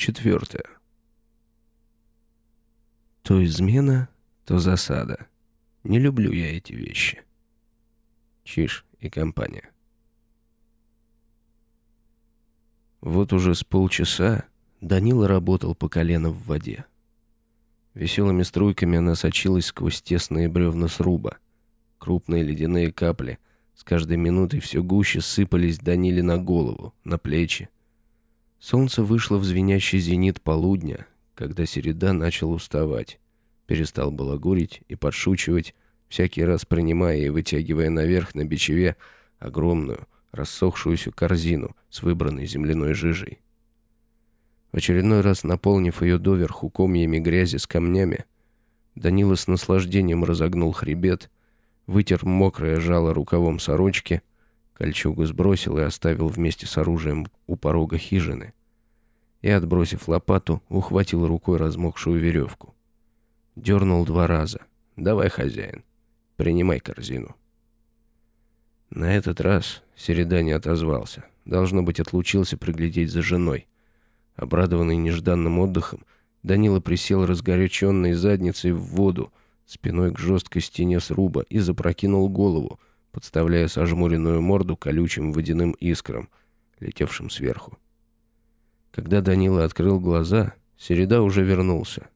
четвертая. То измена, то засада. Не люблю я эти вещи. Чиж и компания. Вот уже с полчаса Данила работал по колено в воде. Веселыми струйками она сочилась сквозь тесные бревна сруба. Крупные ледяные капли с каждой минутой все гуще сыпались Даниле на голову, на плечи. Солнце вышло в звенящий зенит полудня, когда Середа начал уставать. Перестал балагурить и подшучивать, всякий раз принимая и вытягивая наверх на бичеве огромную, рассохшуюся корзину с выбранной земляной жижей. В очередной раз наполнив ее доверху комьями грязи с камнями, Данила с наслаждением разогнул хребет, вытер мокрое жало рукавом сорочки, кольчугу сбросил и оставил вместе с оружием у порога хижины. И, отбросив лопату, ухватил рукой размокшую веревку. Дернул два раза. «Давай, хозяин, принимай корзину». На этот раз Середа не отозвался. Должно быть, отлучился приглядеть за женой. Обрадованный нежданным отдыхом, Данила присел разгоряченной задницей в воду, спиной к жесткой стене сруба и запрокинул голову, подставляя сожмуренную морду колючим водяным искрам, летевшим сверху. Когда Данила открыл глаза, Середа уже вернулся.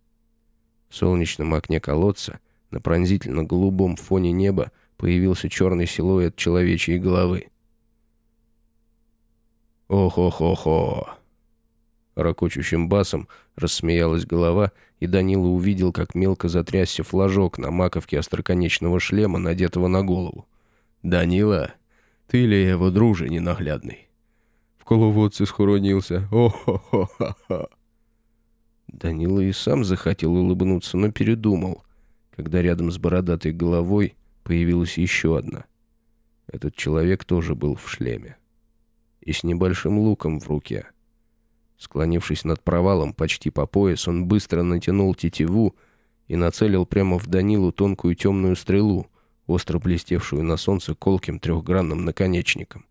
В солнечном окне колодца, на пронзительно-голубом фоне неба, появился черный силуэт человечьей головы. «Ох-ох-ох-ох!» Рокочущим басом рассмеялась голова, и Данила увидел, как мелко затрясся флажок на маковке остроконечного шлема, надетого на голову. «Данила, ты ли его друже ненаглядный?» «В коловодце схоронился. О-хо-хо-ха-ха!» Данила и сам захотел улыбнуться, но передумал, когда рядом с бородатой головой появилась еще одна. Этот человек тоже был в шлеме. И с небольшим луком в руке. Склонившись над провалом почти по пояс, он быстро натянул тетиву и нацелил прямо в Данилу тонкую темную стрелу, остро блестевшую на солнце колким трехгранным наконечником.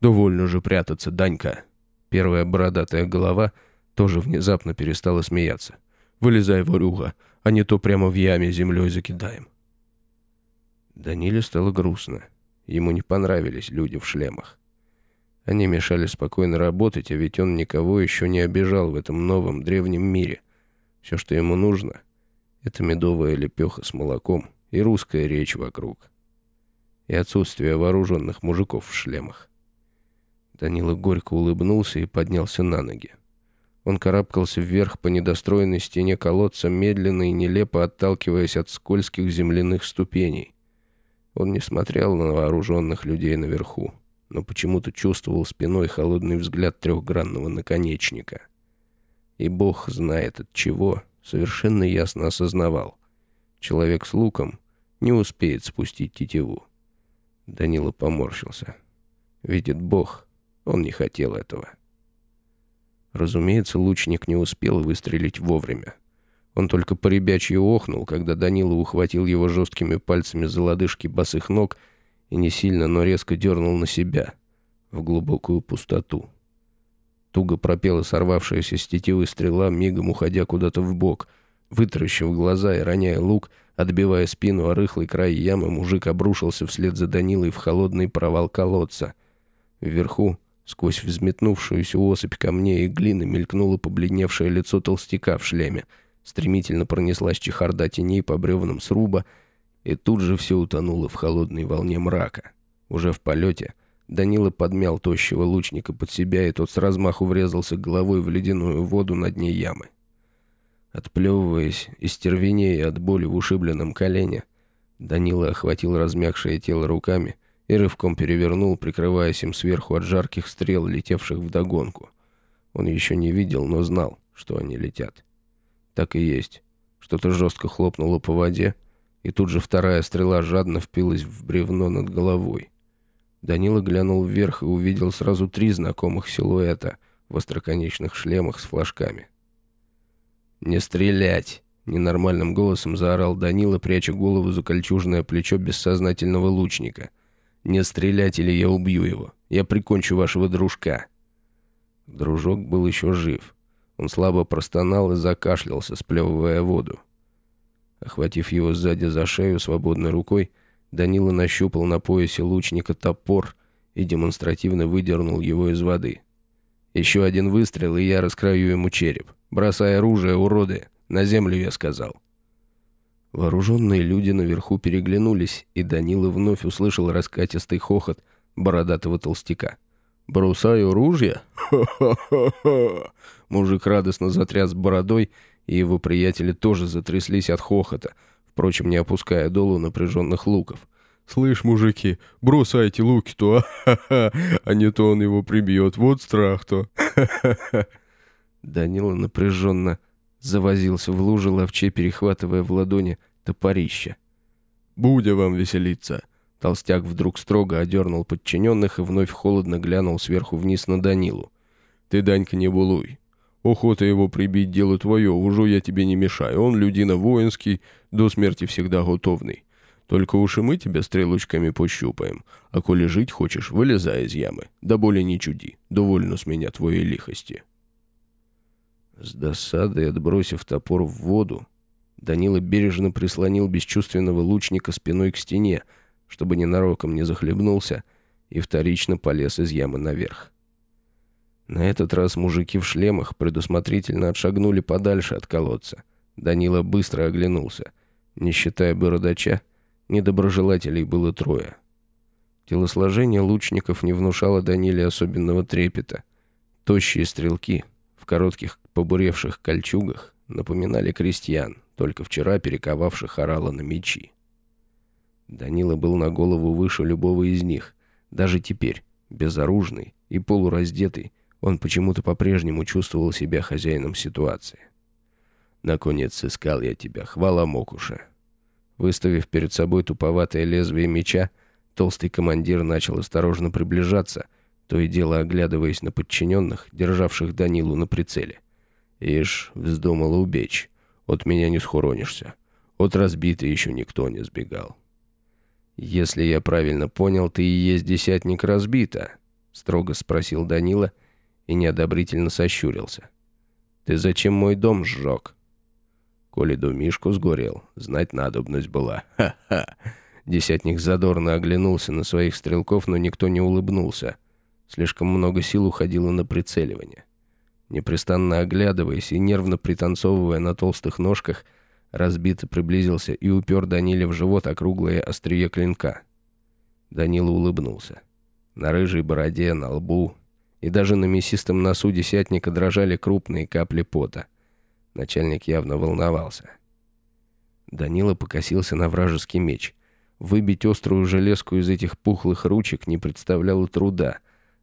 «Довольно же прятаться, Данька!» Первая бородатая голова тоже внезапно перестала смеяться. «Вылезай, ворюга, а не то прямо в яме землей закидаем». Даниле стало грустно. Ему не понравились люди в шлемах. Они мешали спокойно работать, а ведь он никого еще не обижал в этом новом древнем мире. Все, что ему нужно, это медовая лепеха с молоком и русская речь вокруг. И отсутствие вооруженных мужиков в шлемах. Данила горько улыбнулся и поднялся на ноги. Он карабкался вверх по недостроенной стене колодца, медленно и нелепо отталкиваясь от скользких земляных ступеней. Он не смотрел на вооруженных людей наверху, но почему-то чувствовал спиной холодный взгляд трехгранного наконечника. И бог знает от чего, совершенно ясно осознавал. Человек с луком не успеет спустить тетиву. Данила поморщился. Видит бог, он не хотел этого. Разумеется, лучник не успел выстрелить вовремя. Он только поребячьи охнул, когда Данила ухватил его жесткими пальцами за лодыжки босых ног и не сильно, но резко дернул на себя, в глубокую пустоту. Туго пропела сорвавшаяся с тетивы стрела, мигом уходя куда-то в бок. Вытаращив глаза и роняя лук, отбивая спину о рыхлый край ямы, мужик обрушился вслед за Данилой в холодный провал колодца. Вверху, сквозь взметнувшуюся осыпь камней и глины, мелькнуло побледневшее лицо толстяка в шлеме — Стремительно пронеслась чехарда теней по бревнам сруба, и тут же все утонуло в холодной волне мрака. Уже в полете Данила подмял тощего лучника под себя, и тот с размаху врезался головой в ледяную воду на дне ямы. Отплевываясь и стервенея от боли в ушибленном колене, Данила охватил размягшее тело руками и рывком перевернул, прикрываясь им сверху от жарких стрел, летевших вдогонку. Он еще не видел, но знал, что они летят. Так и есть. Что-то жестко хлопнуло по воде, и тут же вторая стрела жадно впилась в бревно над головой. Данила глянул вверх и увидел сразу три знакомых силуэта в остроконечных шлемах с флажками. «Не стрелять!» — ненормальным голосом заорал Данила, пряча голову за кольчужное плечо бессознательного лучника. «Не стрелять, или я убью его! Я прикончу вашего дружка!» Дружок был еще жив — Он слабо простонал и закашлялся, сплевывая воду. Охватив его сзади за шею свободной рукой, Данила нащупал на поясе лучника топор и демонстративно выдернул его из воды. «Еще один выстрел, и я раскрою ему череп. Бросай оружие, уроды! На землю, я сказал!» Вооруженные люди наверху переглянулись, и Данила вновь услышал раскатистый хохот бородатого толстяка. «Бросаю ружья? Ха-ха-ха-ха!» Мужик радостно затряс бородой, и его приятели тоже затряслись от хохота, впрочем, не опуская долу напряженных луков. «Слышь, мужики, бросайте луки-то, а, а не то он его прибьет, вот страх-то!» Данила напряженно завозился в луже ловче, перехватывая в ладони топорище. «Будя вам веселиться!» Толстяк вдруг строго одернул подчиненных и вновь холодно глянул сверху вниз на Данилу. «Ты, Данька, не булуй. Охота его прибить дело твое, уже я тебе не мешаю. Он людина воинский, до смерти всегда готовный. Только уж и мы тебя стрелочками пощупаем. А коли жить хочешь, вылезай из ямы. Да более не чуди. Довольно с меня твоей лихости». С досадой отбросив топор в воду, Данила бережно прислонил бесчувственного лучника спиной к стене, чтобы ненароком не захлебнулся, и вторично полез из ямы наверх. На этот раз мужики в шлемах предусмотрительно отшагнули подальше от колодца. Данила быстро оглянулся. Не считая бородача, недоброжелателей было трое. Телосложение лучников не внушало Даниле особенного трепета. Тощие стрелки коротких побуревших кольчугах напоминали крестьян, только вчера перековавших орала на мечи. Данила был на голову выше любого из них. Даже теперь, безоружный и полураздетый, он почему-то по-прежнему чувствовал себя хозяином ситуации. «Наконец сыскал я тебя, хвала Мокуша». Выставив перед собой туповатое лезвие меча, толстый командир начал осторожно приближаться, то и дело оглядываясь на подчиненных, державших Данилу на прицеле. «Ишь, вздумала убечь. От меня не схоронишься. От разбитой еще никто не сбегал». «Если я правильно понял, ты и есть десятник разбита?» — строго спросил Данила и неодобрительно сощурился. «Ты зачем мой дом сжег?» «Коли домишку сгорел, знать надобность была. Ха-ха!» Десятник задорно оглянулся на своих стрелков, но никто не улыбнулся. Слишком много сил уходило на прицеливание. Непрестанно оглядываясь и нервно пританцовывая на толстых ножках, Разбито приблизился и упер Даниле в живот округлое острие клинка. Данила улыбнулся. На рыжей бороде, на лбу и даже на мясистом носу десятника дрожали крупные капли пота. Начальник явно волновался. Данила покосился на вражеский меч. Выбить острую железку из этих пухлых ручек не представляло труда,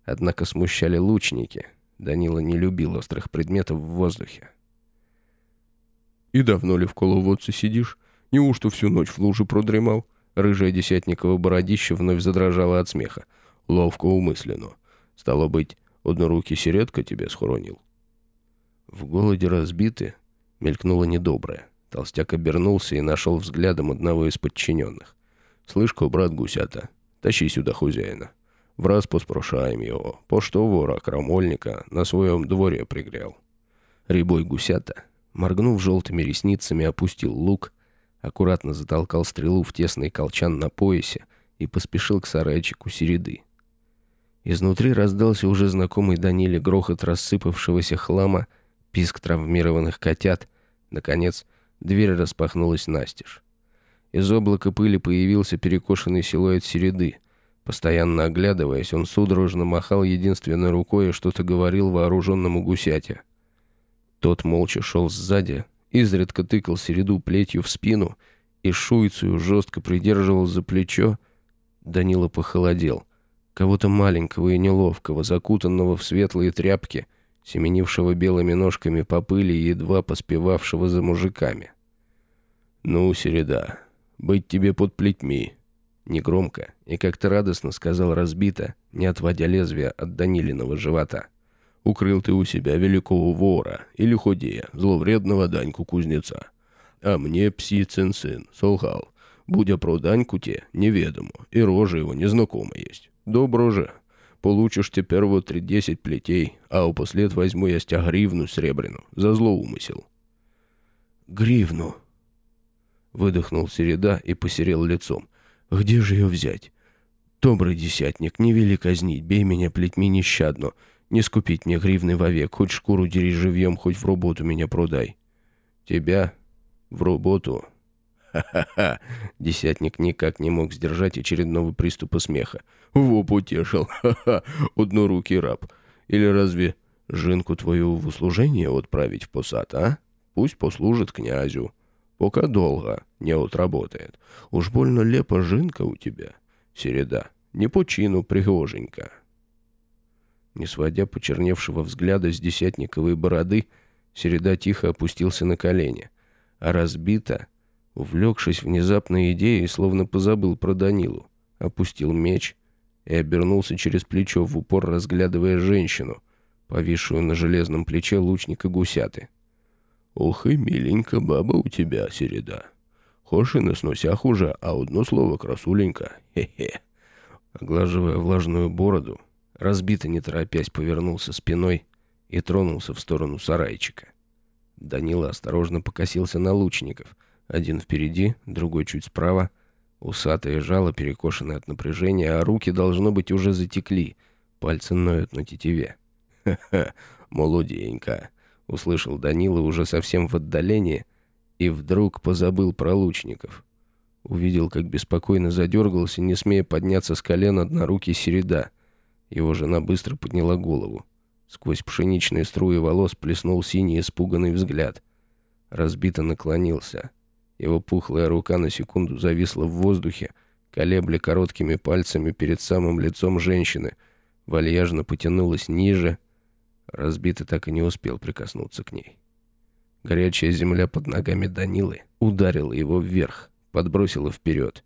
однако смущали лучники. Данила не любил острых предметов в воздухе. «И давно ли в коловодце сидишь? Неужто всю ночь в луже продремал?» Рыжая десятникова бородище вновь задрожала от смеха. Ловко умысленно. Стало быть, однорукий середка тебе схоронил. В голоде разбиты, мелькнуло недоброе. Толстяк обернулся и нашел взглядом одного из подчиненных. «Слышь-ка, брат гусята, тащи сюда хозяина. Враз поспрошаем его, по что вора, крамольника, на своем дворе пригрел». Рябой гусята Моргнув желтыми ресницами, опустил лук, аккуратно затолкал стрелу в тесный колчан на поясе и поспешил к сарайчику середы. Изнутри раздался уже знакомый Даниле грохот рассыпавшегося хлама, писк травмированных котят. Наконец, дверь распахнулась настежь. Из облака пыли появился перекошенный силуэт середы. Постоянно оглядываясь, он судорожно махал единственной рукой и что-то говорил вооруженному гусяте. Тот молча шел сзади, изредка тыкал середу плетью в спину и шуйцую жестко придерживал за плечо. Данила похолодел. Кого-то маленького и неловкого, закутанного в светлые тряпки, семенившего белыми ножками по пыли и едва поспевавшего за мужиками. «Ну, середа, быть тебе под плетьми», — негромко и как-то радостно сказал разбито, не отводя лезвия от Данилиного живота. Укрыл ты у себя великого вора или худея, зловредного Даньку кузнеца. А мне псицин сын солгал. Будя про Даньку те неведомо, и рожа его незнакома есть. Добро же. Получишь теперь вот три десять плетей, а упослед возьму я с тебя гривну сребрену за злоумысел». «Гривну?» Выдохнул Середа и посерел лицом. «Где же ее взять? Добрый десятник, не вели казнить, бей меня плетьми нещадно. Не скупить мне гривны вовек, хоть шкуру дери живьем, хоть в работу меня продай». «Тебя? В работу?» Ха-ха-ха! Десятник никак не мог сдержать очередного приступа смеха. Во потешил! Ха-ха! Однорукий раб! Или разве жинку твою в услужение отправить в посад, а? Пусть послужит князю, пока долго не отработает. Уж больно лепа жинка у тебя, середа, не по чину пригоженька. Не сводя почерневшего взгляда с десятниковой бороды, середа тихо опустился на колени, а разбито, увлекшись внезапной идеей, словно позабыл про Данилу, опустил меч и обернулся через плечо в упор, разглядывая женщину, повисшую на железном плече лучника гусяты. «Ох и миленька баба у тебя, Середа. Хошь и на сносях уже, а одно слово красуленька. Хе-хе». Оглаживая влажную бороду, разбито не торопясь повернулся спиной и тронулся в сторону сарайчика. Данила осторожно покосился на лучников. Один впереди, другой чуть справа. Усатые жало перекошены от напряжения, а руки, должно быть, уже затекли. Пальцы ноют на тетиве. «Ха-ха, молоденько!» Услышал Данила уже совсем в отдалении и вдруг позабыл про лучников. Увидел, как беспокойно задергался, не смея подняться с колен однорукий середа. Его жена быстро подняла голову. Сквозь пшеничные струи волос плеснул синий испуганный взгляд. Разбито наклонился. Его пухлая рука на секунду зависла в воздухе, колебля короткими пальцами перед самым лицом женщины, вальяжно потянулась ниже, Разбитый так и не успел прикоснуться к ней. Горячая земля под ногами Данилы ударила его вверх, подбросила вперед.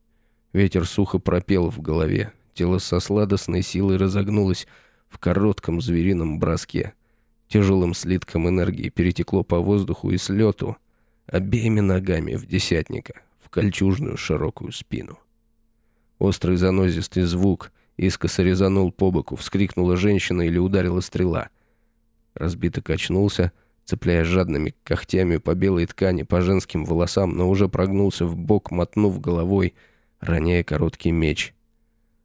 Ветер сухо пропел в голове, тело со сладостной силой разогнулось в коротком зверином броске. Тяжелым слитком энергии перетекло по воздуху и слету, обеими ногами в десятника, в кольчужную широкую спину. Острый занозистый звук искоса резанул по боку, вскрикнула женщина или ударила стрела — Разбито качнулся, цепляя жадными когтями по белой ткани, по женским волосам, но уже прогнулся в бок, мотнув головой, роняя короткий меч.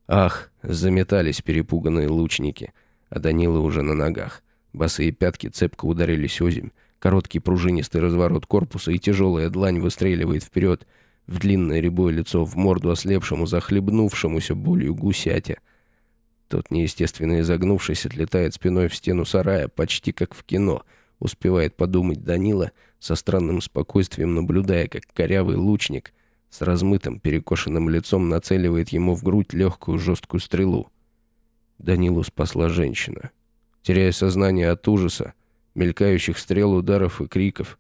Ах, заметались перепуганные лучники, а Данила уже на ногах. Босые пятки цепко ударились озимь, короткий пружинистый разворот корпуса и тяжелая длань выстреливает вперед в длинное рябое лицо, в морду ослепшему, захлебнувшемуся болью гусяте. Тот, неестественно изогнувшись, отлетает спиной в стену сарая, почти как в кино. Успевает подумать Данила, со странным спокойствием наблюдая, как корявый лучник с размытым перекошенным лицом нацеливает ему в грудь легкую жесткую стрелу. Данилу спасла женщина. Теряя сознание от ужаса, мелькающих стрел, ударов и криков,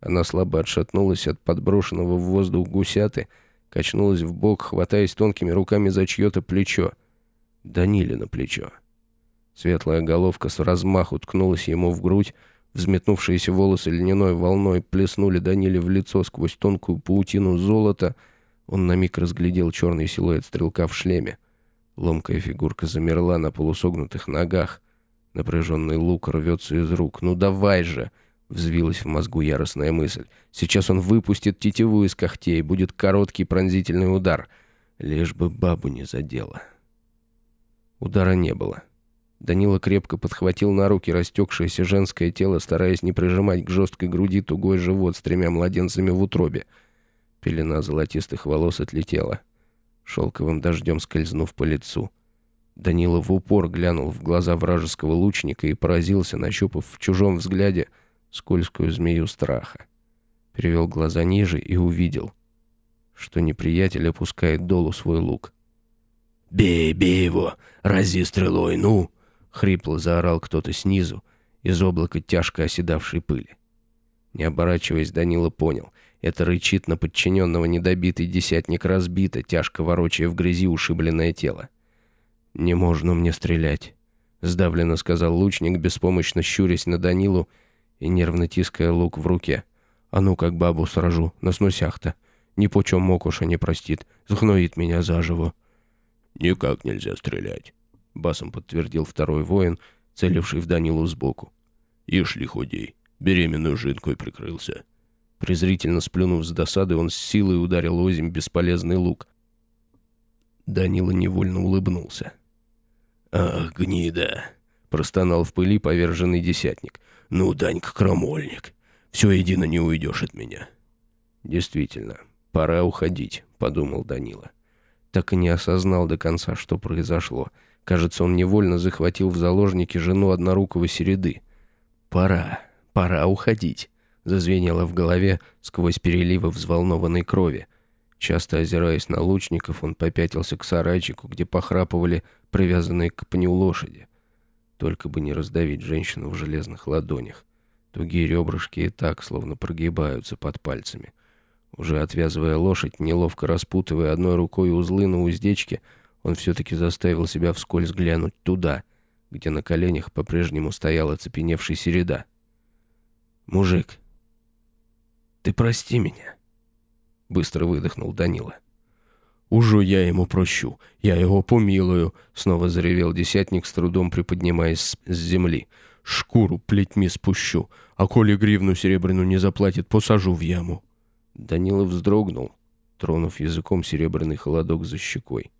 она слабо отшатнулась от подброшенного в воздух гусяты, качнулась в бок, хватаясь тонкими руками за чье-то плечо — Даниле на плечо. Светлая головка с размаху ткнулась ему в грудь, взметнувшиеся волосы льняной волной плеснули Даниле в лицо сквозь тонкую паутину золота. Он на миг разглядел черный силуэт стрелка в шлеме. Ломкая фигурка замерла на полусогнутых ногах. Напряженный лук рвется из рук. «Ну давай же!» — взвилась в мозгу яростная мысль. «Сейчас он выпустит тетиву из когтей, будет короткий пронзительный удар. Лишь бы бабу не задело». Удара не было. Данила крепко подхватил на руки растекшееся женское тело, стараясь не прижимать к жесткой груди тугой живот с тремя младенцами в утробе. Пелена золотистых волос отлетела, шелковым дождем скользнув по лицу. Данила в упор глянул в глаза вражеского лучника и поразился, нащупав в чужом взгляде скользкую змею страха. Перевел глаза ниже и увидел, что неприятель опускает долу свой лук — «Бей, бей его! Рази стрелой, ну!» — хрипло заорал кто-то снизу, из облака тяжко оседавшей пыли. Не оборачиваясь, Данила понял. Это рычит на подчиненного недобитый десятник разбито, тяжко ворочая в грязи ушибленное тело. «Не можно мне стрелять», — сдавленно сказал лучник, беспомощно щурясь на Данилу и нервно тиская лук в руке. «А ну, как бабу сражу, на сносях-то. Ни по чем мокуша не простит, сгноит меня заживо». «Никак нельзя стрелять. басом подтвердил второй воин, целивший в Данилу сбоку. «Ишь ли худей, беременную жинкой прикрылся». Презрительно сплюнув с досады, он с силой ударил озим бесполезный лук. Данила невольно улыбнулся. «Ах, гнида!» — простонал в пыли поверженный десятник. «Ну, Данька, крамольник, все едино не уйдешь от меня». «Действительно, пора уходить», — подумал Данила. Так и не осознал до конца, что произошло. Кажется, он невольно захватил в заложники жену однорукого середы. «Пора, пора уходить», — зазвенело в голове сквозь переливы взволнованной крови. Часто озираясь на лучников, он попятился к сарайчику, где похрапывали привязанные к пню лошади. Только бы не раздавить женщину в железных ладонях. Тугие ребрышки и так словно прогибаются под пальцами. Уже отвязывая лошадь, неловко распутывая одной рукой узлы на уздечке, он все-таки заставил себя вскользь глянуть туда, где на коленях по-прежнему стоял оцепеневший середа. «Мужик, ты прости меня», — быстро выдохнул Данила. «Уже я ему прощу, я его помилую», — снова заревел десятник, с трудом приподнимаясь с земли. «Шкуру плетьми спущу, а коли гривну серебряную не заплатит, посажу в яму». Данила вздрогнул, тронув языком серебряный холодок за щекой.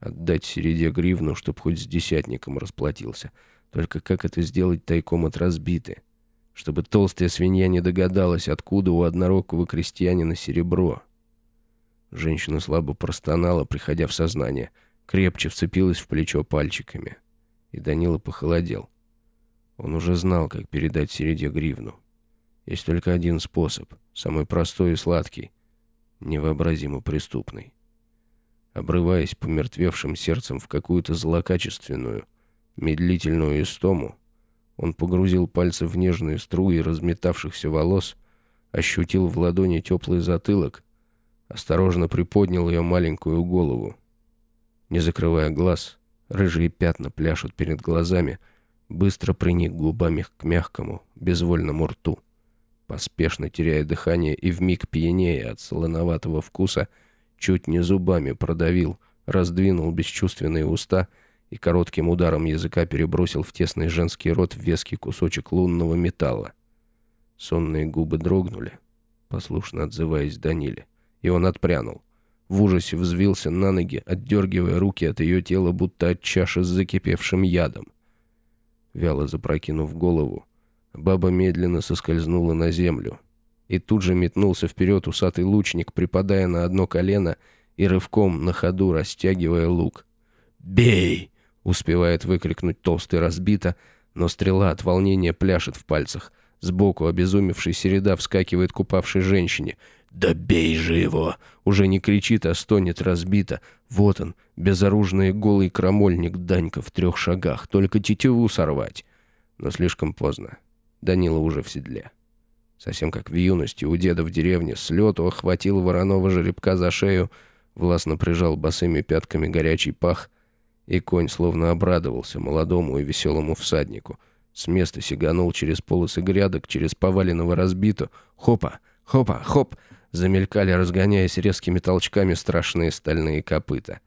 Отдать Середе гривну, чтоб хоть с десятником расплатился. Только как это сделать тайком от разбиты? Чтобы толстая свинья не догадалась, откуда у однорукого крестьянина серебро. Женщина слабо простонала, приходя в сознание, крепче вцепилась в плечо пальчиками. И Данила похолодел. Он уже знал, как передать Середе гривну. Есть только один способ, самый простой и сладкий, невообразимо преступный. Обрываясь помертвевшим сердцем в какую-то злокачественную, медлительную истому, он погрузил пальцы в нежные струи разметавшихся волос, ощутил в ладони теплый затылок осторожно приподнял ее маленькую голову. Не закрывая глаз, рыжие пятна пляшут перед глазами, быстро приник губами к мягкому, безвольному рту. Поспешно теряя дыхание и вмиг пьянее от солоноватого вкуса, чуть не зубами продавил, раздвинул бесчувственные уста и коротким ударом языка перебросил в тесный женский рот веский кусочек лунного металла. Сонные губы дрогнули, послушно отзываясь Даниле и он отпрянул. В ужасе взвился на ноги, отдергивая руки от ее тела, будто от чаши с закипевшим ядом. Вяло запрокинув голову, баба медленно соскользнула на землю. И тут же метнулся вперед усатый лучник, припадая на одно колено и рывком на ходу растягивая лук. «Бей!» — успевает выкрикнуть толстый разбито, но стрела от волнения пляшет в пальцах. Сбоку обезумевший середа вскакивает к упавшей женщине. «Да бей же его!» Уже не кричит, а стонет разбито. Вот он, безоружный голый крамольник Данька в трех шагах. Только тетиву сорвать. Но слишком поздно. Данила уже в седле. Совсем как в юности у деда в деревне с лету охватил вороного жеребка за шею, властно прижал босыми пятками горячий пах, и конь словно обрадовался молодому и веселому всаднику. С места сиганул через полосы грядок, через поваленного разбиту. Хопа, хопа, хоп! Замелькали, разгоняясь резкими толчками, страшные стальные копыта.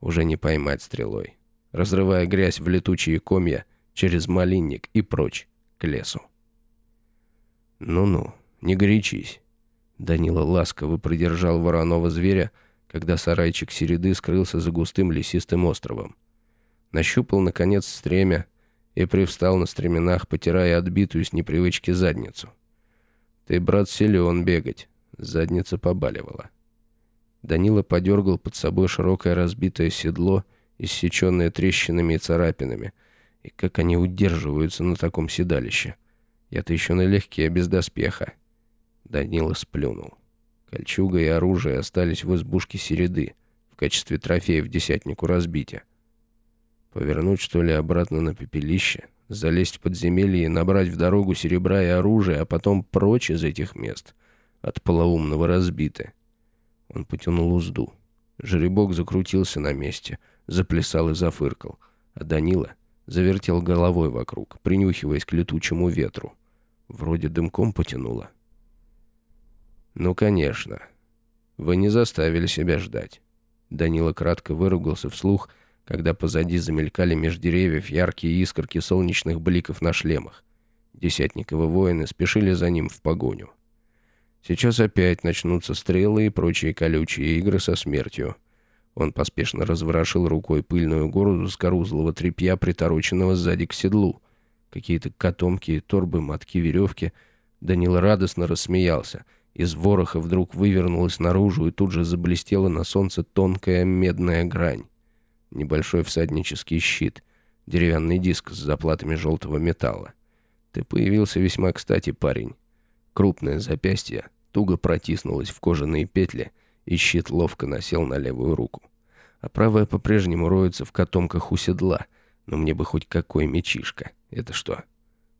Уже не поймать стрелой. Разрывая грязь в летучие комья через малинник и прочь, к лесу. «Ну-ну, не горячись». Данила ласково придержал вороного зверя, когда сарайчик середы скрылся за густым лесистым островом. Нащупал, наконец, стремя и привстал на стременах, потирая отбитую с непривычки задницу. «Ты, брат, силен бегать. Задница побаливала. Данила подергал под собой широкое разбитое седло, иссеченное трещинами и царапинами. И как они удерживаются на таком седалище? Я-то еще налегке, без доспеха. Данила сплюнул. Кольчуга и оружие остались в избушке середы, в качестве трофеев десятнику разбития. Повернуть, что ли, обратно на пепелище, залезть в подземелье и набрать в дорогу серебра и оружие, а потом прочь из этих мест — от полоумного разбиты. Он потянул узду. Жеребок закрутился на месте, заплясал и зафыркал, а Данила завертел головой вокруг, принюхиваясь к летучему ветру. Вроде дымком потянуло. «Ну, конечно. Вы не заставили себя ждать». Данила кратко выругался вслух, когда позади замелькали меж деревьев яркие искорки солнечных бликов на шлемах. Десятниковы воины спешили за ним в погоню. Сейчас опять начнутся стрелы и прочие колючие игры со смертью. Он поспешно разворошил рукой пыльную городу скорузлого тряпья, притороченного сзади к седлу. Какие-то котомки, торбы, мотки, веревки. Данила радостно рассмеялся. Из вороха вдруг вывернулась наружу и тут же заблестела на солнце тонкая медная грань. Небольшой всаднический щит, деревянный диск с заплатами желтого металла. Ты появился весьма кстати, парень. Крупное запястье туго протиснулось в кожаные петли — и щит ловко насел на левую руку. А правая по-прежнему роется в котомках у седла, но мне бы хоть какой мечишка. Это что?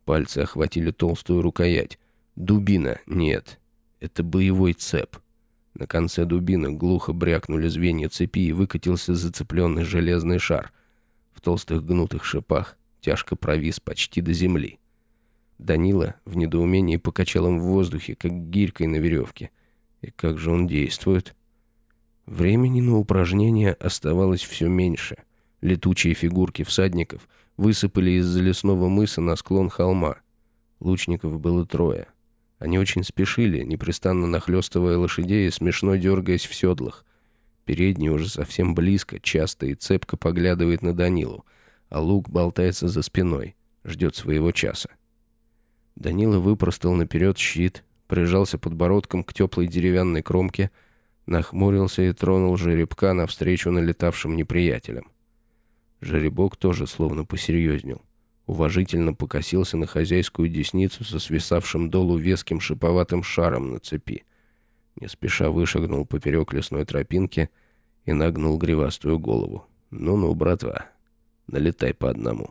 Пальцы охватили толстую рукоять. Дубина? Нет. Это боевой цеп. На конце дубины глухо брякнули звенья цепи и выкатился зацепленный железный шар. В толстых гнутых шипах тяжко провис почти до земли. Данила в недоумении покачал им в воздухе, как гирькой на веревке — и как же он действует? Времени на упражнения оставалось все меньше. Летучие фигурки всадников высыпали из-за лесного мыса на склон холма. Лучников было трое. Они очень спешили, непрестанно нахлестывая лошадей и смешно дергаясь в седлах. Передний уже совсем близко, часто и цепко поглядывает на Данилу, а лук болтается за спиной, ждет своего часа. Данила выпростал наперед щит, прижался подбородком к теплой деревянной кромке, нахмурился и тронул жеребка навстречу налетавшим неприятелям. Жеребок тоже словно посерьезнел. Уважительно покосился на хозяйскую десницу со свисавшим долу веским шиповатым шаром на цепи. Не спеша вышагнул поперек лесной тропинки и нагнул гривастую голову. «Ну-ну, братва, налетай по одному».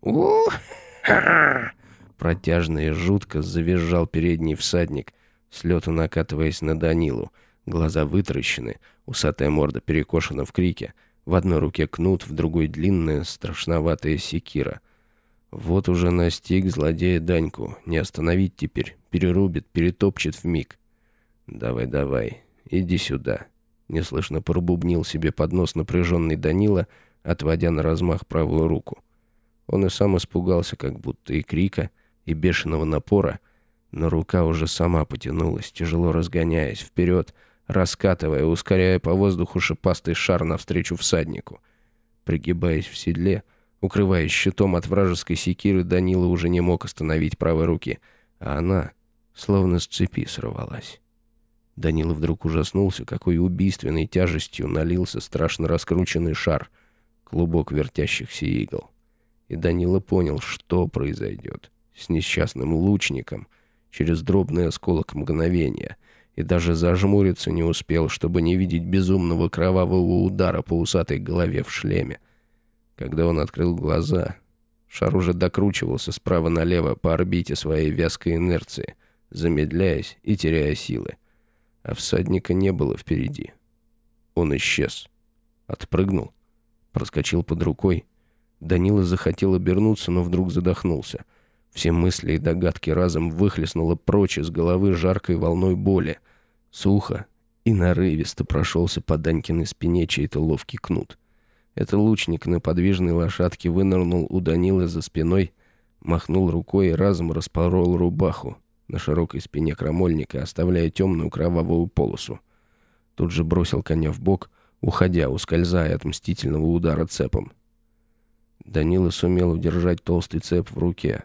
«У-ха!» Протяжно и жутко завизжал передний всадник, с лету накатываясь на Данилу. Глаза вытращены, усатая морда перекошена в крике. В одной руке кнут, в другой длинная, страшноватая секира. Вот уже настиг злодея Даньку. Не остановить теперь. Перерубит, перетопчет в миг. «Давай, давай, иди сюда». Неслышно пробубнил себе под нос напряженный Данила, отводя на размах правую руку. Он и сам испугался, как будто и крика, и бешеного напора, но рука уже сама потянулась, тяжело разгоняясь вперед, раскатывая, ускоряя по воздуху шипастый шар навстречу всаднику. Пригибаясь в седле, укрываясь щитом от вражеской секиры, Данила уже не мог остановить правой руки, а она словно с цепи сорвалась. Данила вдруг ужаснулся, какой убийственной тяжестью налился страшно раскрученный шар, клубок вертящихся игл. И Данила понял, что произойдет с несчастным лучником через дробный осколок мгновения и даже зажмуриться не успел, чтобы не видеть безумного кровавого удара по усатой голове в шлеме. Когда он открыл глаза, шар уже докручивался справа налево по орбите своей вязкой инерции, замедляясь и теряя силы. А всадника не было впереди. Он исчез. Отпрыгнул, проскочил под рукой. Данила захотел обернуться, но вдруг задохнулся — все мысли и догадки разом выхлестнуло прочь из головы жаркой волной боли. Сухо и нарывисто прошелся по Данькиной спине чей-то ловкий кнут. Это лучник на подвижной лошадке вынырнул у Данилы за спиной, махнул рукой и разом распорол рубаху на широкой спине крамольника, оставляя темную кровавую полосу. Тут же бросил коня в бок, уходя, ускользая от мстительного удара цепом. Данила сумел удержать толстый цеп в руке,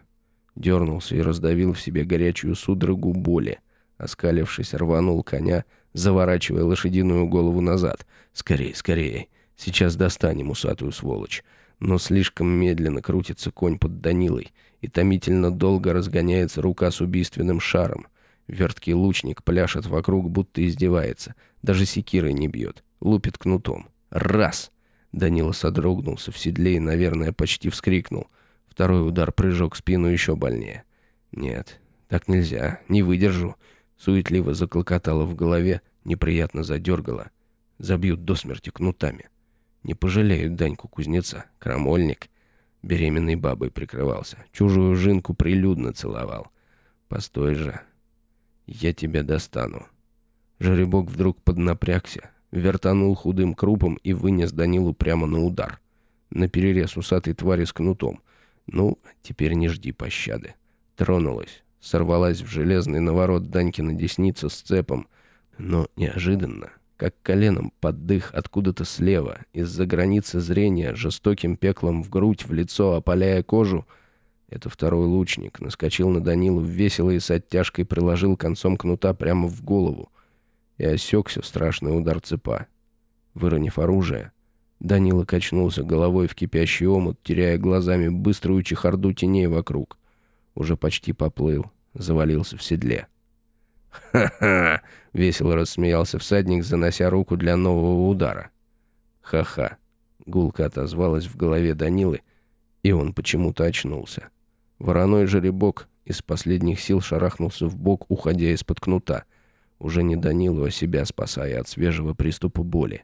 дернулся и раздавил в себе горячую судорогу боли. Оскалившись, рванул коня, заворачивая лошадиную голову назад. «Скорей, скорее! Сейчас достанем усатую сволочь!» Но слишком медленно крутится конь под Данилой, и томительно долго разгоняется рука с убийственным шаром. Верткий лучник пляшет вокруг, будто издевается. Даже секирой не бьет. Лупит кнутом. «Раз!» Данила содрогнулся в седле и, наверное, почти вскрикнул. Второй удар прыжок спину еще больнее. Нет, так нельзя, не выдержу. Суетливо заклокотало в голове, неприятно задергало. Забьют до смерти кнутами. Не пожалеют Даньку кузнеца, крамольник. Беременной бабой прикрывался. Чужую жинку прилюдно целовал. Постой же. Я тебя достану. Жеребок вдруг поднапрягся, вертанул худым крупом и вынес Данилу прямо на удар. На перерез усатой твари с кнутом. Ну, теперь не жди пощады. Тронулась, сорвалась в железный наворот Данькина десница с цепом, но неожиданно, как коленом под дых откуда-то слева, из-за границы зрения, жестоким пеклом в грудь, в лицо, опаляя кожу, это второй лучник наскочил на Данилу весело и с оттяжкой приложил концом кнута прямо в голову и осекся страшный удар цепа. Выронив оружие, Данила качнулся головой в кипящий омут, теряя глазами быструю чехарду теней вокруг. Уже почти поплыл, завалился в седле. «Ха-ха!» — весело рассмеялся всадник, занося руку для нового удара. «Ха-ха!» — гулко отозвалась в голове Данилы, и он почему-то очнулся. Вороной жеребок из последних сил шарахнулся в бок, уходя из-под кнута — уже не Данилу, а себя спасая от свежего приступа боли.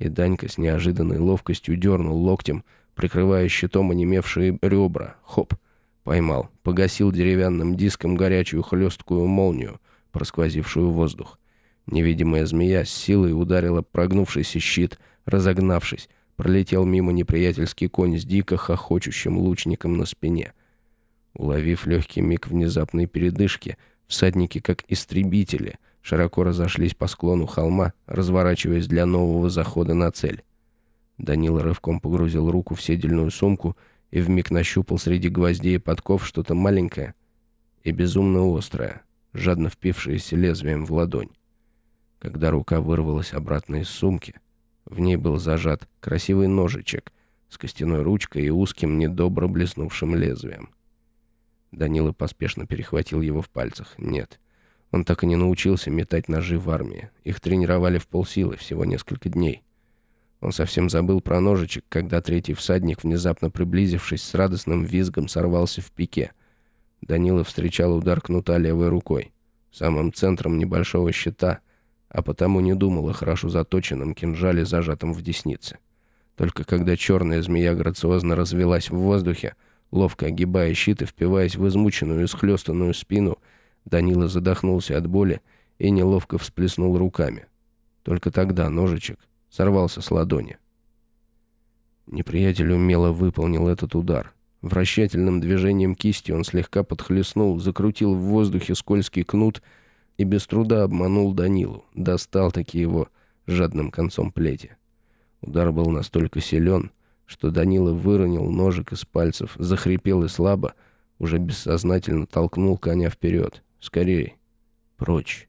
И Данька с неожиданной ловкостью дернул локтем, прикрывая щитом онемевшие ребра. Хоп! Поймал, погасил деревянным диском горячую хлесткую молнию, просквозившую воздух. Невидимая змея с силой ударила прогнувшийся щит, разогнавшись, пролетел мимо неприятельский конь с дико хохочущим лучником на спине. Уловив легкий миг внезапной передышки, всадники, как истребители — широко разошлись по склону холма, разворачиваясь для нового захода на цель. Данила рывком погрузил руку в седельную сумку и вмиг нащупал среди гвоздей и подков что-то маленькое и безумно острое, жадно впившееся лезвием в ладонь. Когда рука вырвалась обратно из сумки, в ней был зажат красивый ножичек с костяной ручкой и узким, недобро блеснувшим лезвием. Данила поспешно перехватил его в пальцах. Нет, он так и не научился метать ножи в армии. Их тренировали в полсилы, всего несколько дней. Он совсем забыл про ножичек, когда третий всадник, внезапно приблизившись с радостным визгом, сорвался в пике. Данила встречал удар кнута левой рукой, самым центром небольшого щита, а потому не думал о хорошо заточенном кинжале, зажатом в деснице. Только когда черная змея грациозно развелась в воздухе, ловко огибая щит и впиваясь в измученную и схлестанную спину, Данила задохнулся от боли и неловко всплеснул руками. Только тогда ножичек сорвался с ладони. Неприятель умело выполнил этот удар. Вращательным движением кисти он слегка подхлестнул, закрутил в воздухе скользкий кнут и без труда обманул Данилу, достал таки его жадным концом плети. Удар был настолько силен, что Данила выронил ножик из пальцев, захрипел и слабо, уже бессознательно толкнул коня вперед. Скорей. Прочь.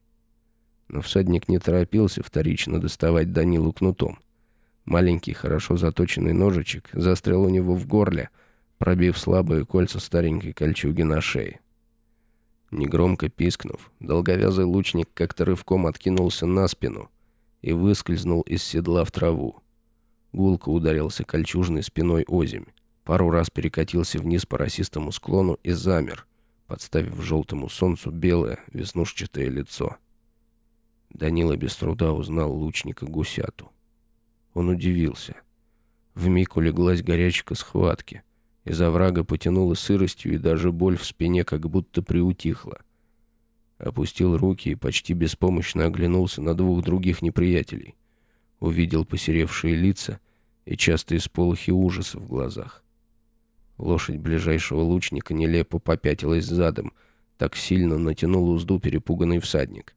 Но всадник не торопился вторично доставать Данилу кнутом. Маленький, хорошо заточенный ножичек застрял у него в горле, пробив слабые кольца старенькой кольчуги на шее. Негромко пискнув, долговязый лучник как-то рывком откинулся на спину и выскользнул из седла в траву. Гулко ударился кольчужной спиной озимь, пару раз перекатился вниз по росистому склону и замер, подставив желтому солнцу белое веснушчатое лицо. Данила без труда узнал лучника Гусяту. Он удивился. Вмиг улеглась горячка схватки. Из оврага потянуло сыростью, и даже боль в спине как будто приутихла. Опустил руки и почти беспомощно оглянулся на двух других неприятелей. Увидел посеревшие лица и частые сполохи ужаса в глазах. Лошадь ближайшего лучника нелепо попятилась задом. Так сильно натянул узду перепуганный всадник.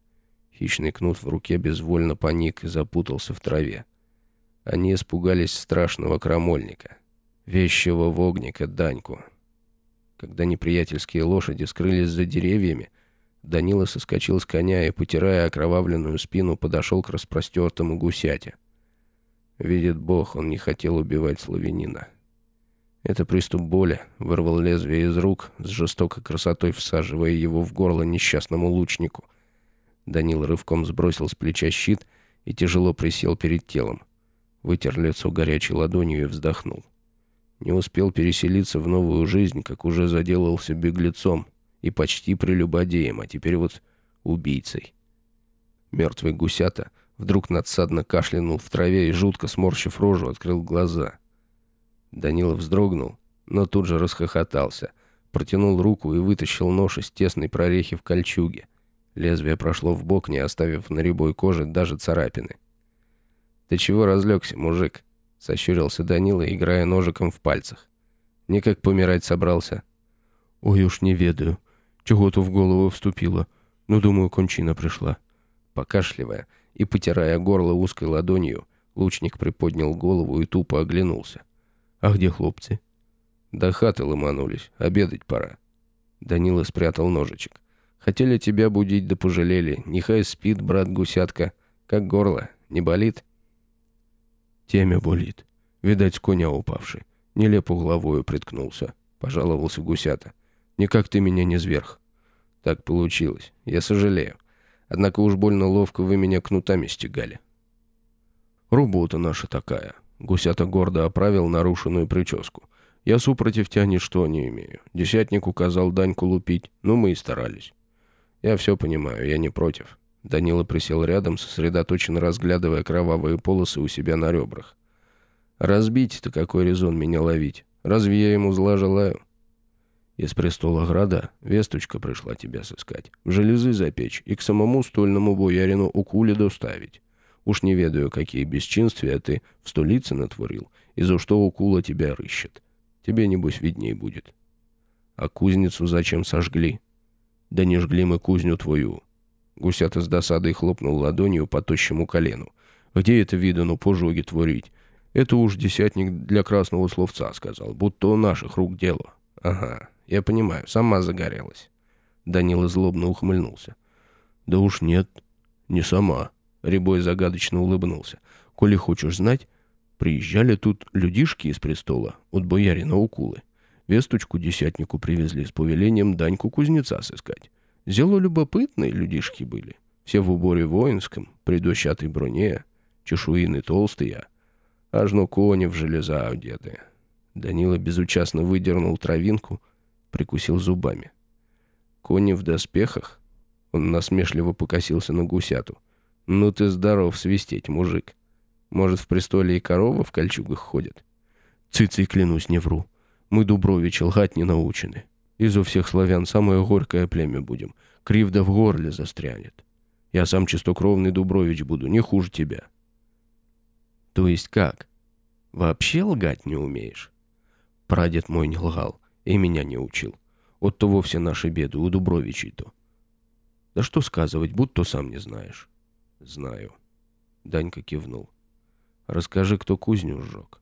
Хищный кнут в руке безвольно поник и запутался в траве. Они испугались страшного крамольника, вещего вогника Даньку. Когда неприятельские лошади скрылись за деревьями, Данила соскочил с коня и, потирая окровавленную спину, подошел к распростертому гусяте. Видит Бог, он не хотел убивать славянина. Это приступ боли вырвал лезвие из рук, с жестокой красотой всаживая его в горло несчастному лучнику. Данил рывком сбросил с плеча щит и тяжело присел перед телом. Вытер лицо горячей ладонью и вздохнул. Не успел переселиться в новую жизнь, как уже заделался беглецом и почти прелюбодеем, а теперь вот убийцей. Мертвый гусята вдруг надсадно кашлянул в траве и, жутко сморщив рожу, открыл глаза — Данила вздрогнул, но тут же расхохотался. Протянул руку и вытащил нож из тесной прорехи в кольчуге. Лезвие прошло в бок, не оставив на рябой коже даже царапины. «Ты чего разлегся, мужик?» — сощурился Данила, играя ножиком в пальцах. «Никак помирать собрался». «Ой уж не ведаю. Чего-то в голову вступило. Ну, думаю, кончина пришла». Покашливая и потирая горло узкой ладонью, лучник приподнял голову и тупо оглянулся. «А где хлопцы?» «До хаты ломанулись. Обедать пора». Данила спрятал ножичек. «Хотели тебя будить, да пожалели. Нехай спит, брат гусятка. Как горло. Не болит?» «Темя болит. Видать, с коня упавший. Нелепо головою приткнулся», — пожаловался гусята. «Никак ты меня не зверх». «Так получилось. Я сожалею. Однако уж больно ловко вы меня кнутами стегали». «Работа наша такая». Гусята гордо оправил нарушенную прическу. «Я супротив тебя ничто не имею. Десятник указал Даньку лупить, но мы и старались». «Я все понимаю, я не против». Данила присел рядом, сосредоточенно разглядывая кровавые полосы у себя на ребрах. «Разбить-то какой резон меня ловить? Разве я ему зла желаю?» Из престола града весточка пришла тебя сыскать, в железы запечь и к самому стольному боярину укуле доставить. Уж не ведаю, какие бесчинствия ты в столице натворил, и за что укула тебя рыщет. Тебе, небось, видней будет. А кузницу зачем сожгли? Да не жгли мы кузню твою. Гусята с досадой хлопнул ладонью по тощему колену. Где это видано пожоги творить? Это уж десятник для красного словца сказал, будто у наших рук дело. Ага, я понимаю, сама загорелась. Данила злобно ухмыльнулся. Да уж нет, не сама. Рябой загадочно улыбнулся. Коли хочешь знать, приезжали тут людишки из престола от боярина Укулы. Весточку десятнику привезли с повелением Даньку кузнеца сыскать. Зело любопытные людишки были. Все в уборе воинском, при дощатой броне, чешуины толстые, аж но кони в железа одеты. Данила безучастно выдернул травинку — прикусил зубами. «Кони в доспехах?» Он насмешливо покосился на гусяту. «Ну ты здоров свистеть, мужик. Может, в престоле и корова в кольчугах ходят?» «Цицей, клянусь, не вру. Мы, Дубровичи, лгать не научены. Из у всех славян самое горькое племя будем. Кривда в горле застрянет. Я сам чистокровный Дубрович буду, не хуже тебя». «То есть как? Вообще лгать не умеешь?» Прадед мой не лгал. И меня не учил. Вот то вовсе наши беды у Дубровичей-то. Да что сказывать, будто сам не знаешь. Знаю. Данька кивнул. Расскажи, кто кузню сжег.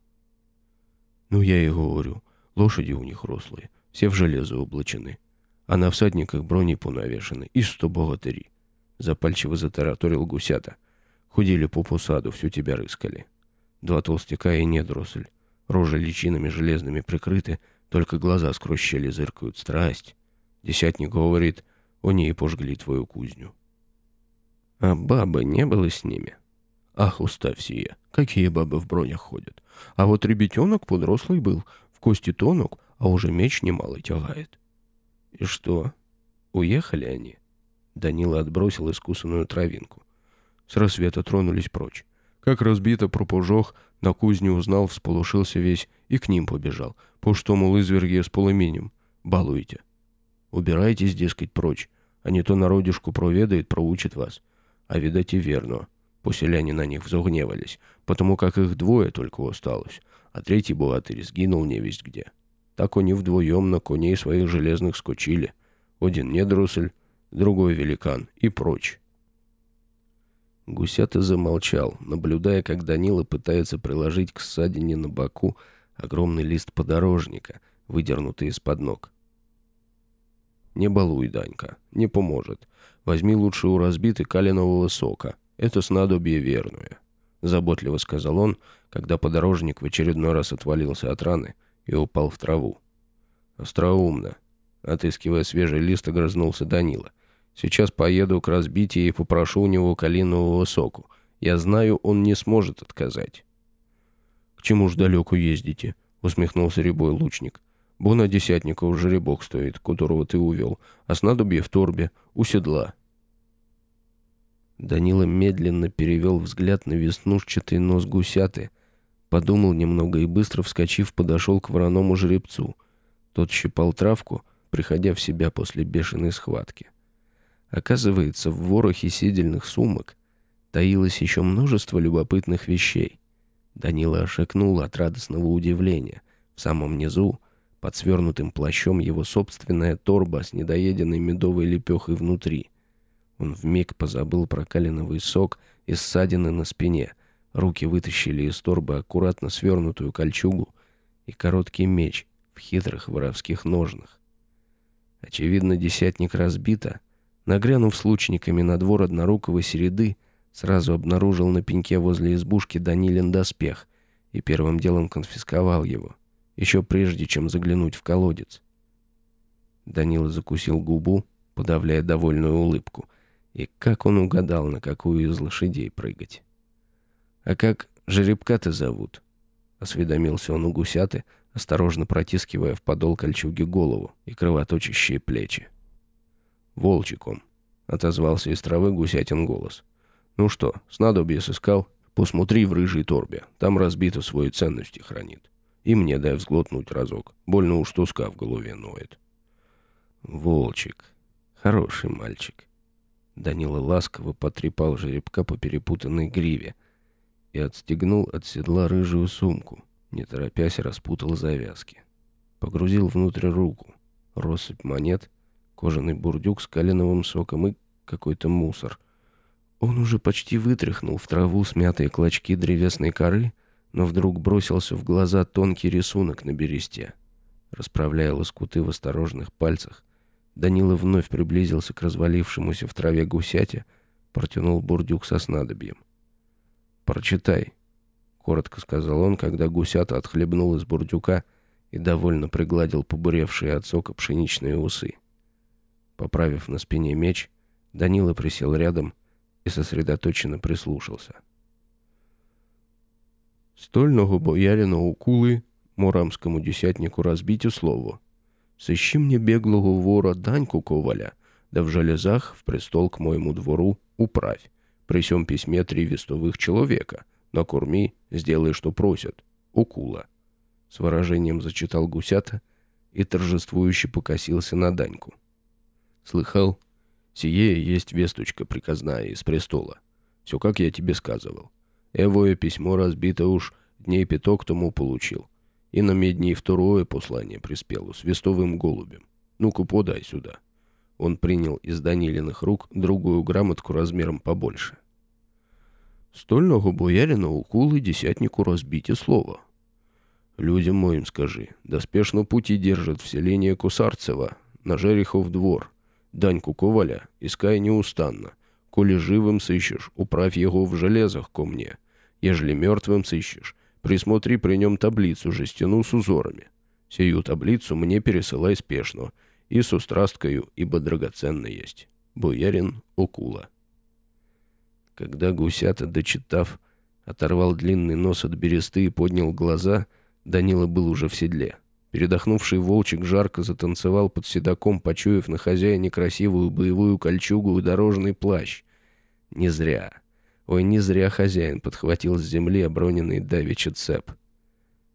Ну, я и говорю. Лошади у них рослые, все в железо облачены. А на всадниках брони понавешены. И сто богатыри. Запальчиво затараторил гусята. Ходили по посаду, всю тебя рыскали. Два толстяка и недросль. Рожи личинами железными прикрыты, только глаза сквозь щели зыркают. Страсть. Десятник говорит, они и пожгли твою кузню. А бабы не было с ними? Ах, уставь сие. Какие бабы в бронях ходят? А вот ребятенок подрослый был, в кости тонок, а уже меч немало тягает. И что, уехали они? Данила отбросил искусанную травинку. С рассвета тронулись прочь. Как разбито пропожог, на кузне узнал, всполошился весь и к ним побежал. По что, мол, изверги с полуменем. Балуете. Убирайтесь, дескать, прочь, а не то народишку проведает, проучит вас. А видать и верно. Поселяне на них взогневались, потому как их двое только осталось, а третий богатырь сгинул невесть где. Так они вдвоем на коней своих железных скочили. Один недрусль, другой великан и прочь. Гусята замолчал, наблюдая, как Данила пытается приложить к ссадине на боку огромный лист подорожника, выдернутый из-под ног. «Не балуй, Данька, не поможет. Возьми лучше у разбитой калинового сока. Это снадобье верное», — заботливо сказал он, когда подорожник в очередной раз отвалился от раны и упал в траву. «Остроумно», — отыскивая свежий лист, огрызнулся Данила — Сейчас поеду к разбитию и попрошу у него калинового соку. Я знаю, он не сможет отказать». «К чему ж далеко ездите?» — усмехнулся рябой лучник. «Бо на десятника уже жеребок стоит, которого ты увел, а снадобье в торбе, у седла». Данила медленно перевел взгляд на веснушчатый нос гусяты, подумал немного и, быстро вскочив, подошел к вороному жеребцу. Тот щипал травку, приходя в себя после бешеной схватки. Оказывается, в ворохе сидельных сумок таилось еще множество любопытных вещей. Данила ошекнул от радостного удивления. В самом низу, под свернутым плащом, его собственная торба с недоеденной медовой лепехой внутри. Он вмиг позабыл про калиновый сок и ссадины на спине. Руки вытащили из торбы аккуратно свернутую кольчугу и короткий меч в хитрых воровских ножнах. Очевидно, десятник разбито. Нагрянув с лучниками на двор однорукого середы, сразу обнаружил на пеньке возле избушки Данилин доспех и первым делом конфисковал его, еще прежде, чем заглянуть в колодец. Данила закусил губу, подавляя довольную улыбку. И как он угадал, на какую из лошадей прыгать. «А как жеребка-то зовут?» — осведомился он у гусяты, осторожно протискивая в подол кольчуги голову и кровоточащие плечи. «Волчиком», — отозвался из травы гусятин голос. «Ну что, снадобье сыскал? Посмотри в рыжей торбе, там разбито свои ценности хранит. И мне дай взглотнуть разок, больно уж туска в голове ноет». «Волчик, хороший мальчик». Данила ласково потрепал жеребка по перепутанной гриве и отстегнул от седла рыжую сумку — не торопясь, распутал завязки. Погрузил внутрь руку. Россыпь монет, кожаный бурдюк с калиновым соком и какой-то мусор. Он уже почти вытряхнул в траву смятые клочки древесной коры, но вдруг бросился в глаза тонкий рисунок на бересте. Расправляя лоскуты в осторожных пальцах, Данила вновь приблизился к развалившемуся в траве гусяте, протянул бурдюк со снадобьем. «Прочитай», — коротко сказал он, когда гусята отхлебнул из бурдюка и довольно пригладил побуревшие от сока пшеничные усы. Поправив на спине меч, Данила присел рядом и сосредоточенно прислушался. «Стольного боярина Укулы морамскому десятнику разбить слово. Сыщи мне беглого вора Даньку Коваля, да в железах в престол к моему двору управь. При сём письме три вестовых человека — накорми, сделай, что просят. Укула. С выражением зачитал гусята и торжествующе покосился на Даньку. Слыхал? Сие есть весточка приказная из престола. Все, как я тебе сказывал. Эвое письмо разбито уж дней пяток тому получил. И на медни второе послание приспело с вестовым голубем. Ну-ка, подай сюда. Он принял из Данилиных рук другую грамотку размером побольше. Стольного боярина укулы десятнику разбите слово. Людям моим скажи, доспешно пути держат в селение Кусарцева, на Жерехов двор. Даньку Коваля искай неустанно. Коли живым сыщешь, управь его в железах ко мне. Ежели мертвым сыщешь, присмотри при нем таблицу жестяну с узорами. Сию таблицу мне пересылай спешно, и с устрасткою, ибо драгоценно есть. Боярин Окула. Когда гусята, дочитав, оторвал длинный нос от бересты и поднял глаза, Данила был уже в седле. Передохнувший волчик жарко затанцевал под седаком, почуяв на хозяине красивую боевую кольчугу и дорожный плащ. Не зря. Ой, не зря хозяин подхватил с земли оброненный давича цеп.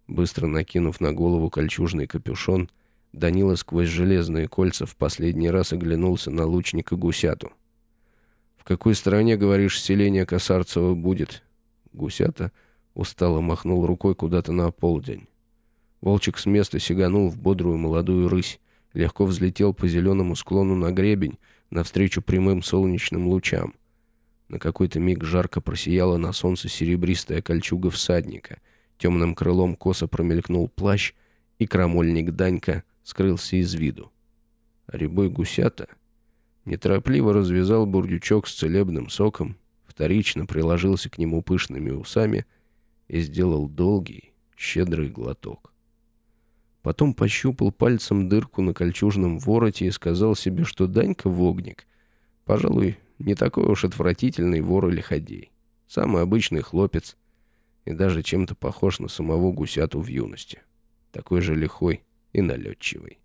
Быстро накинув на голову кольчужный капюшон, Данила сквозь железные кольца в последний раз оглянулся на лучника гусяту какой стороне, говоришь, селение Косарцева будет?» Гусята устало махнул рукой куда-то на полдень. Волчик с места сиганул в бодрую молодую рысь, легко взлетел по зеленому склону на гребень, навстречу прямым солнечным лучам. На какой-то миг жарко просияла на солнце серебристая кольчуга всадника. Темным крылом косо промелькнул плащ, и крамольник Данька скрылся из виду. А рябой гусята неторопливо развязал бурдючок с целебным соком, вторично приложился к нему пышными усами и сделал долгий, щедрый глоток. Потом пощупал пальцем дырку на кольчужном вороте и сказал себе, что Данька Вогник, пожалуй, не такой уж отвратительный вор или ходей. Самый обычный хлопец и даже чем-то похож на самого гусяту в юности. Такой же лихой и налетчивый.